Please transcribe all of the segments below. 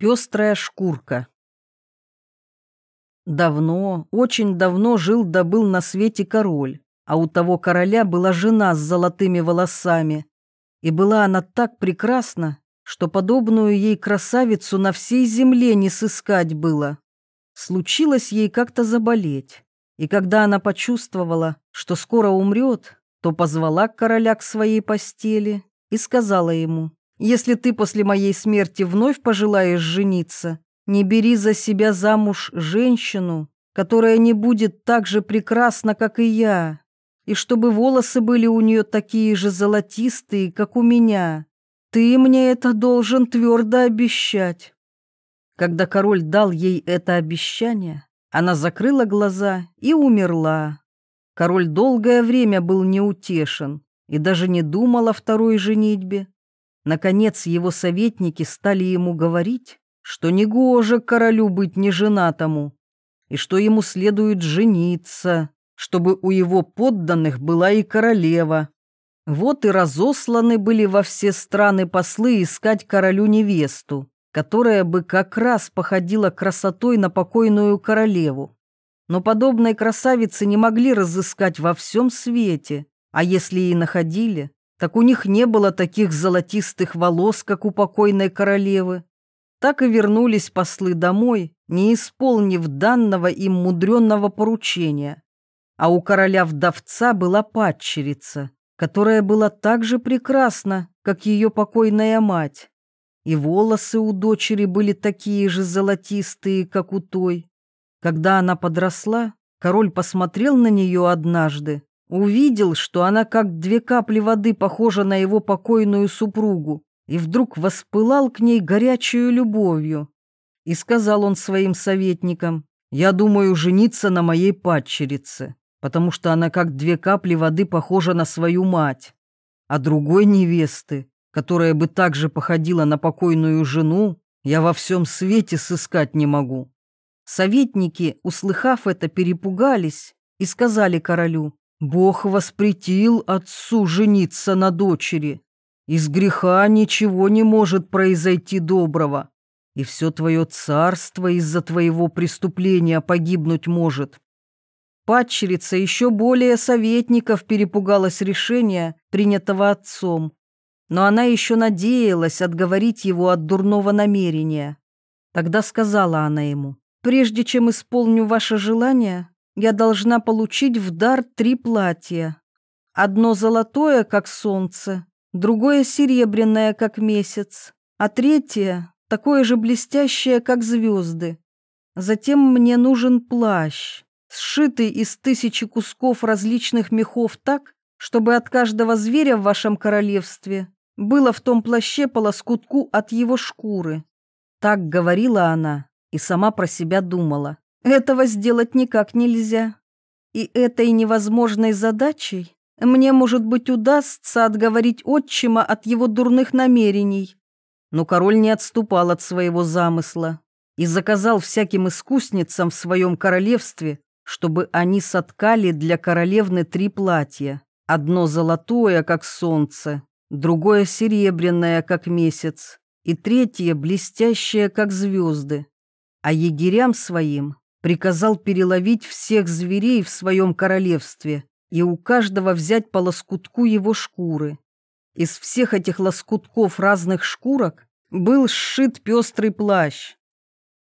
Пестрая шкурка. Давно, очень давно жил да на свете король, а у того короля была жена с золотыми волосами. И была она так прекрасна, что подобную ей красавицу на всей земле не сыскать было. Случилось ей как-то заболеть, и когда она почувствовала, что скоро умрет, то позвала короля к своей постели и сказала ему, если ты после моей смерти вновь пожелаешь жениться, не бери за себя замуж женщину, которая не будет так же прекрасна, как и я, и чтобы волосы были у нее такие же золотистые, как у меня. Ты мне это должен твердо обещать». Когда король дал ей это обещание, она закрыла глаза и умерла. Король долгое время был неутешен и даже не думал о второй женитьбе. Наконец его советники стали ему говорить, что негоже королю быть неженатому, и что ему следует жениться, чтобы у его подданных была и королева. Вот и разосланы были во все страны послы искать королю невесту, которая бы как раз походила красотой на покойную королеву. Но подобной красавицы не могли разыскать во всем свете, а если и находили, так у них не было таких золотистых волос, как у покойной королевы. Так и вернулись послы домой, не исполнив данного им мудренного поручения. А у короля-вдовца была падчерица, которая была так же прекрасна, как ее покойная мать. И волосы у дочери были такие же золотистые, как у той. Когда она подросла, король посмотрел на нее однажды Увидел, что она как две капли воды похожа на его покойную супругу, и вдруг воспылал к ней горячую любовью. И сказал он своим советникам, «Я думаю жениться на моей падчерице, потому что она как две капли воды похожа на свою мать. А другой невесты, которая бы также походила на покойную жену, я во всем свете сыскать не могу». Советники, услыхав это, перепугались и сказали королю, Бог воспретил отцу жениться на дочери. Из греха ничего не может произойти доброго, и все твое царство из-за твоего преступления погибнуть может. Падчерица еще более советников перепугалась решения, принятого отцом, но она еще надеялась отговорить его от дурного намерения. Тогда сказала она ему, «Прежде чем исполню ваше желание, я должна получить в дар три платья. Одно золотое, как солнце, другое серебряное, как месяц, а третье такое же блестящее, как звезды. Затем мне нужен плащ, сшитый из тысячи кусков различных мехов так, чтобы от каждого зверя в вашем королевстве было в том плаще по лоскутку от его шкуры. Так говорила она и сама про себя думала. Этого сделать никак нельзя. И этой невозможной задачей мне, может быть, удастся отговорить отчима от его дурных намерений. Но король не отступал от своего замысла и заказал всяким искусницам в своем королевстве, чтобы они соткали для королевны три платья. Одно золотое, как солнце, другое серебряное, как месяц, и третье блестящее, как звезды. А егерям своим приказал переловить всех зверей в своем королевстве и у каждого взять по лоскутку его шкуры. Из всех этих лоскутков разных шкурок был сшит пестрый плащ.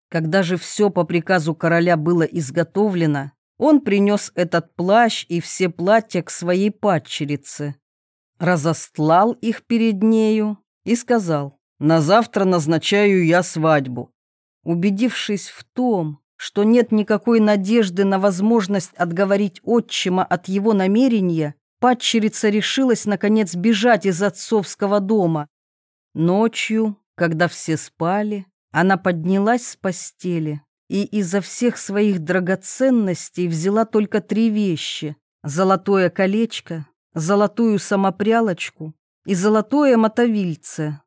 Когда же все по приказу короля было изготовлено, он принес этот плащ и все платья к своей падчерице, разостлал их перед нею и сказал, «На завтра назначаю я свадьбу». Убедившись в том, что нет никакой надежды на возможность отговорить отчима от его намерения, падчерица решилась, наконец, бежать из отцовского дома. Ночью, когда все спали, она поднялась с постели и изо всех своих драгоценностей взяла только три вещи – золотое колечко, золотую самопрялочку и золотое мотовильце.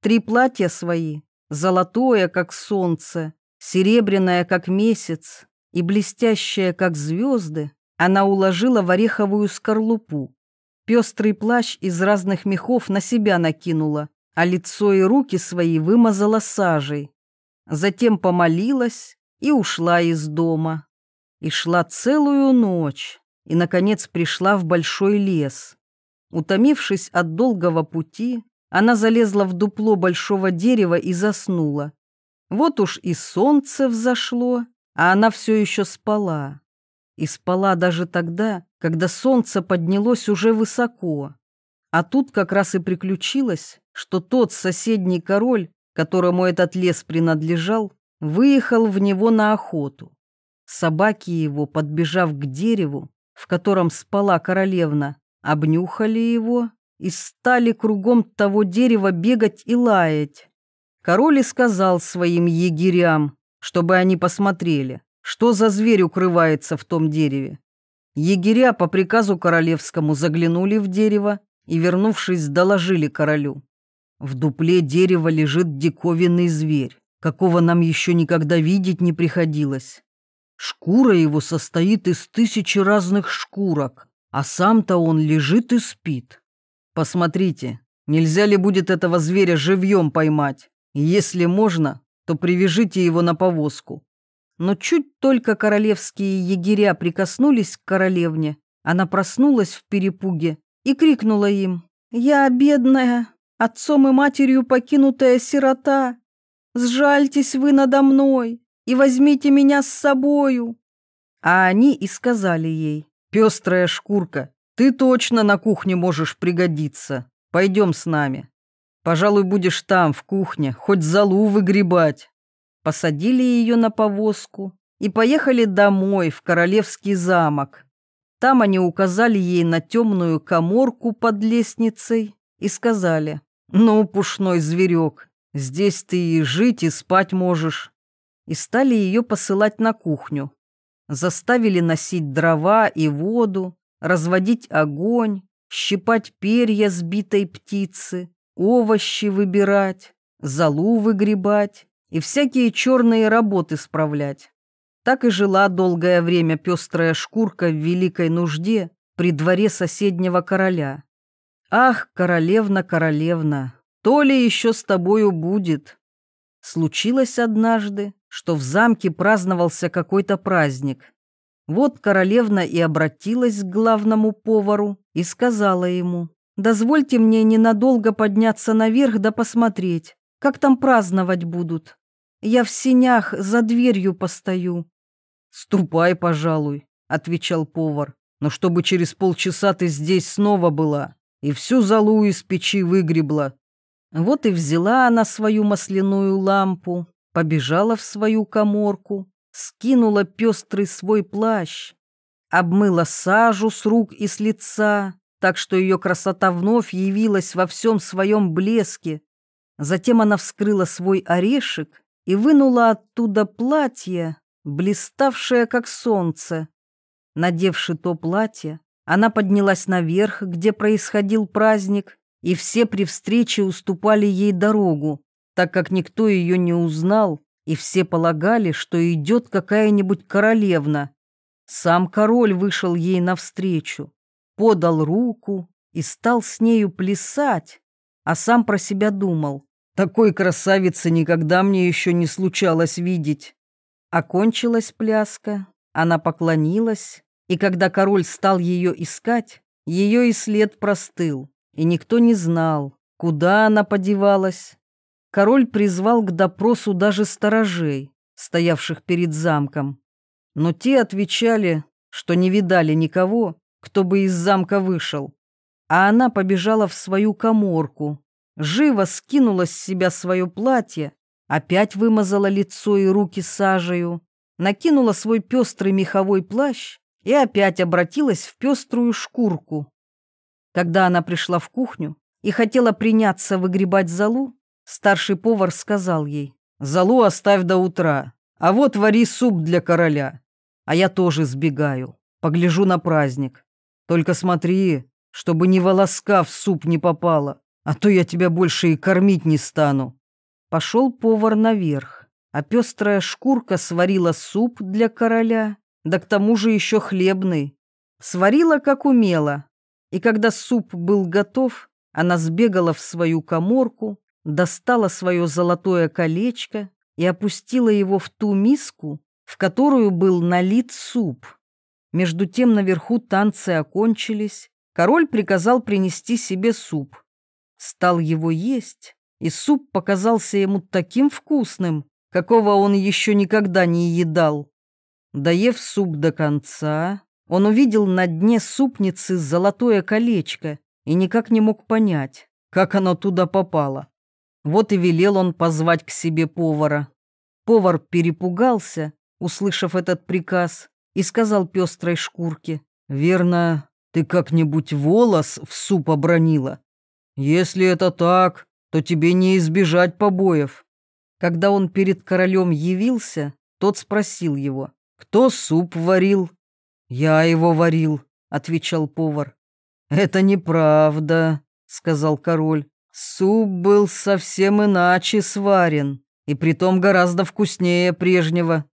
Три платья свои, золотое, как солнце, Серебряная, как месяц, и блестящая, как звезды, она уложила в ореховую скорлупу. Пестрый плащ из разных мехов на себя накинула, а лицо и руки свои вымазала сажей. затем помолилась и ушла из дома. И шла целую ночь, и, наконец, пришла в большой лес. Утомившись от долгого пути, она залезла в дупло большого дерева и заснула. Вот уж и солнце взошло, а она все еще спала. И спала даже тогда, когда солнце поднялось уже высоко. А тут как раз и приключилось, что тот соседний король, которому этот лес принадлежал, выехал в него на охоту. Собаки его, подбежав к дереву, в котором спала королевна, обнюхали его и стали кругом того дерева бегать и лаять. Король и сказал своим егерям, чтобы они посмотрели, что за зверь укрывается в том дереве. Егеря по приказу королевскому заглянули в дерево и, вернувшись, доложили королю. В дупле дерева лежит диковинный зверь, какого нам еще никогда видеть не приходилось. Шкура его состоит из тысячи разных шкурок, а сам-то он лежит и спит. Посмотрите, нельзя ли будет этого зверя живьем поймать? Если можно, то привяжите его на повозку. Но чуть только королевские егеря прикоснулись к королевне, она проснулась в перепуге и крикнула им «Я бедная, отцом и матерью покинутая сирота, сжальтесь вы надо мной и возьмите меня с собою». А они и сказали ей «Пестрая шкурка, ты точно на кухне можешь пригодиться, пойдем с нами». Пожалуй, будешь там, в кухне, хоть залу выгребать. Посадили ее на повозку и поехали домой, в королевский замок. Там они указали ей на темную коморку под лестницей и сказали, «Ну, пушной зверек, здесь ты и жить, и спать можешь». И стали ее посылать на кухню. Заставили носить дрова и воду, разводить огонь, щипать перья сбитой птицы, овощи выбирать, залу выгребать и всякие черные работы справлять. Так и жила долгое время пестрая шкурка в великой нужде при дворе соседнего короля. Ах, королевна, королевна, то ли еще с тобою будет. Случилось однажды, что в замке праздновался какой-то праздник. Вот королевна и обратилась к главному повару и сказала ему, Дозвольте мне ненадолго подняться наверх да посмотреть, как там праздновать будут. Я в синях за дверью постою». «Ступай, пожалуй», — отвечал повар, «но чтобы через полчаса ты здесь снова была и всю залу из печи выгребла». Вот и взяла она свою масляную лампу, побежала в свою коморку, скинула пестрый свой плащ, обмыла сажу с рук и с лица, так что ее красота вновь явилась во всем своем блеске. Затем она вскрыла свой орешек и вынула оттуда платье, блиставшее как солнце. Надевши то платье, она поднялась наверх, где происходил праздник, и все при встрече уступали ей дорогу, так как никто ее не узнал, и все полагали, что идет какая-нибудь королевна. Сам король вышел ей навстречу подал руку и стал с нею плясать, а сам про себя думал, такой красавицы никогда мне еще не случалось видеть. Окончилась пляска, она поклонилась, и когда король стал ее искать, ее и след простыл, и никто не знал, куда она подевалась. Король призвал к допросу даже сторожей, стоявших перед замком. Но те отвечали, что не видали никого кто бы из замка вышел. А она побежала в свою коморку, живо скинула с себя свое платье, опять вымазала лицо и руки сажею, накинула свой пестрый меховой плащ и опять обратилась в пеструю шкурку. Когда она пришла в кухню и хотела приняться выгребать залу, старший повар сказал ей, «Залу оставь до утра, а вот вари суп для короля, а я тоже сбегаю, погляжу на праздник. Только смотри, чтобы ни волоска в суп не попало, а то я тебя больше и кормить не стану». Пошел повар наверх, а пестрая шкурка сварила суп для короля, да к тому же еще хлебный. Сварила, как умела, и когда суп был готов, она сбегала в свою коморку, достала свое золотое колечко и опустила его в ту миску, в которую был налит суп. Между тем наверху танцы окончились, король приказал принести себе суп. Стал его есть, и суп показался ему таким вкусным, какого он еще никогда не едал. Доев суп до конца, он увидел на дне супницы золотое колечко и никак не мог понять, как оно туда попало. Вот и велел он позвать к себе повара. Повар перепугался, услышав этот приказ, и сказал пестрой шкурке, «Верно, ты как-нибудь волос в суп обронила? Если это так, то тебе не избежать побоев». Когда он перед королем явился, тот спросил его, «Кто суп варил?» «Я его варил», — отвечал повар. «Это неправда», — сказал король. «Суп был совсем иначе сварен, и притом гораздо вкуснее прежнего».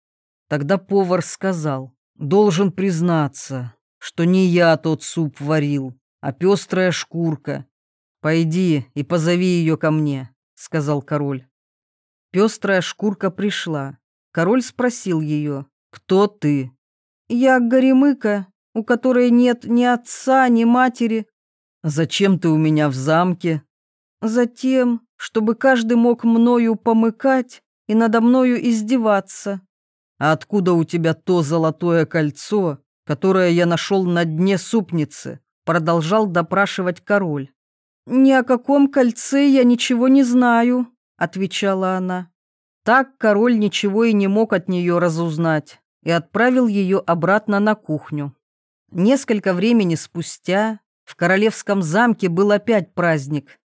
Тогда повар сказал, «Должен признаться, что не я тот суп варил, а пестрая шкурка. Пойди и позови ее ко мне», — сказал король. Пестрая шкурка пришла. Король спросил ее, «Кто ты?» «Я Горемыка, у которой нет ни отца, ни матери». «Зачем ты у меня в замке?» «Затем, чтобы каждый мог мною помыкать и надо мною издеваться». «А откуда у тебя то золотое кольцо, которое я нашел на дне супницы?» Продолжал допрашивать король. «Ни о каком кольце я ничего не знаю», — отвечала она. Так король ничего и не мог от нее разузнать и отправил ее обратно на кухню. Несколько времени спустя в королевском замке был опять праздник,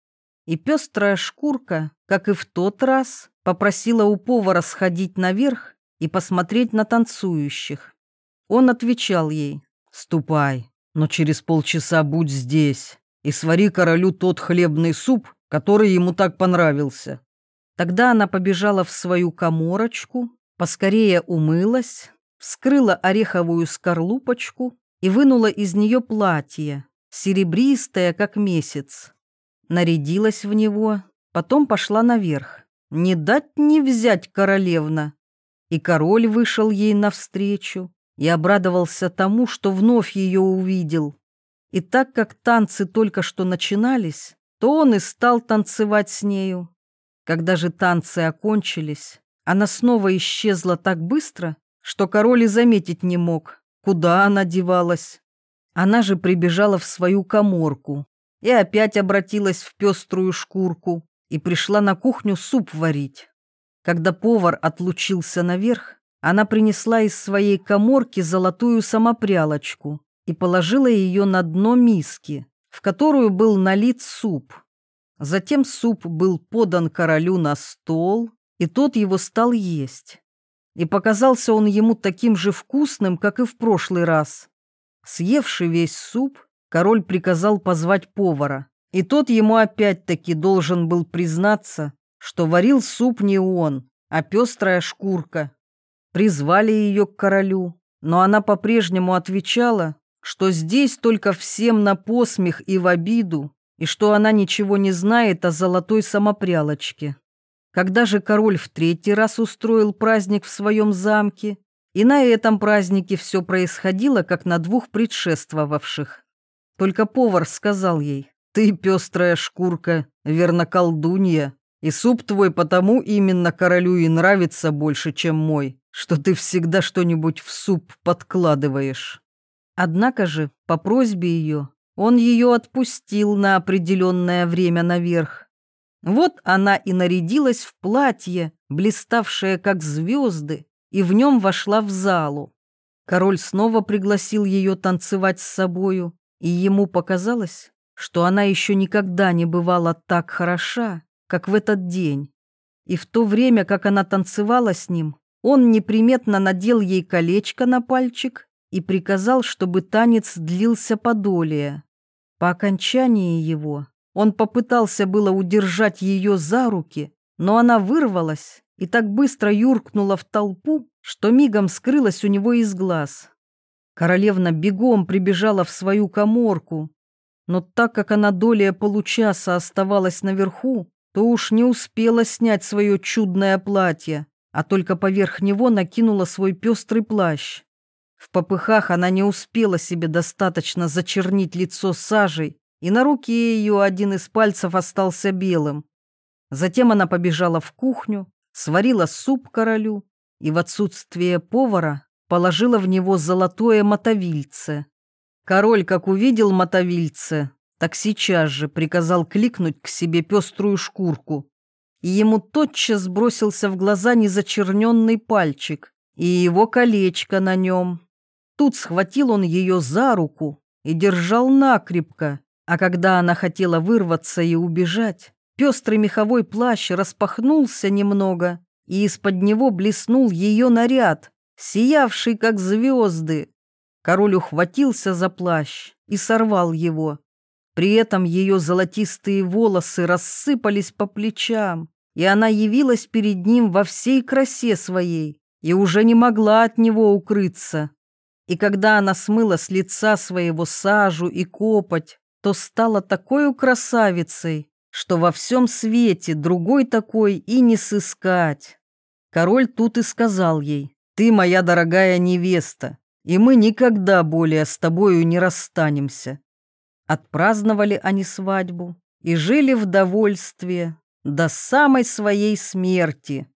и пестрая шкурка, как и в тот раз, попросила у повара сходить наверх и посмотреть на танцующих. Он отвечал ей, «Ступай, но через полчаса будь здесь и свари королю тот хлебный суп, который ему так понравился». Тогда она побежала в свою коморочку, поскорее умылась, вскрыла ореховую скорлупочку и вынула из нее платье, серебристое, как месяц. Нарядилась в него, потом пошла наверх. Не дать не взять королевна. И король вышел ей навстречу и обрадовался тому, что вновь ее увидел. И так как танцы только что начинались, то он и стал танцевать с нею. Когда же танцы окончились, она снова исчезла так быстро, что король и заметить не мог, куда она девалась. Она же прибежала в свою коморку и опять обратилась в пеструю шкурку и пришла на кухню суп варить. Когда повар отлучился наверх, она принесла из своей коморки золотую самопрялочку и положила ее на дно миски, в которую был налит суп. Затем суп был подан королю на стол, и тот его стал есть и показался он ему таким же вкусным, как и в прошлый раз. Съевший весь суп, король приказал позвать повара, и тот ему опять-таки должен был признаться, что варил суп не он, а пестрая шкурка. Призвали ее к королю, но она по-прежнему отвечала, что здесь только всем на посмех и в обиду, и что она ничего не знает о золотой самопрялочке. Когда же король в третий раз устроил праздник в своем замке, и на этом празднике все происходило, как на двух предшествовавших. Только повар сказал ей, «Ты, пестрая шкурка, верно колдунья, и суп твой потому именно королю и нравится больше, чем мой, что ты всегда что-нибудь в суп подкладываешь». Однако же, по просьбе ее, он ее отпустил на определенное время наверх, вот она и нарядилась в платье, блиставшее как звезды, и в нем вошла в залу. Король снова пригласил ее танцевать с собою, и ему показалось, что она еще никогда не бывала так хороша, как в этот день. И в то время, как она танцевала с ним, он неприметно надел ей колечко на пальчик и приказал, чтобы танец длился подолее. По окончании его он попытался было удержать ее за руки, но она вырвалась и так быстро юркнула в толпу, что мигом скрылась у него из глаз. Королевна бегом прибежала в свою коморку, но так как она долее получаса оставалась наверху, то уж не успела снять свое чудное платье, а только поверх него накинула свой пестрый плащ. В попыхах она не успела себе достаточно зачернить лицо сажей, и на руке ее один из пальцев остался белым. Затем она побежала в кухню, сварила суп королю и в отсутствие повара положила в него золотое мотовильце. Король, как увидел мотовильце, так сейчас же приказал кликнуть к себе пеструю шкурку. И ему тотчас бросился в глаза незачерненный пальчик и его колечко на нем. Тут схватил он ее за руку и держал накрепко, а когда она хотела вырваться и убежать, пестрый меховой плащ распахнулся немного, и из-под него блеснул ее наряд, сиявший, как звезды. Король ухватился за плащ и сорвал его. При этом ее золотистые волосы рассыпались по плечам, и она явилась перед ним во всей красе своей и уже не могла от него укрыться. И когда она смыла с лица своего сажу и копоть, то стала такой красавицей, что во всем свете другой такой и не сыскать. Король тут и сказал ей, «Ты моя дорогая невеста, и мы никогда более с тобою не расстанемся». Отпраздновали они свадьбу и жили в довольстве до самой своей смерти.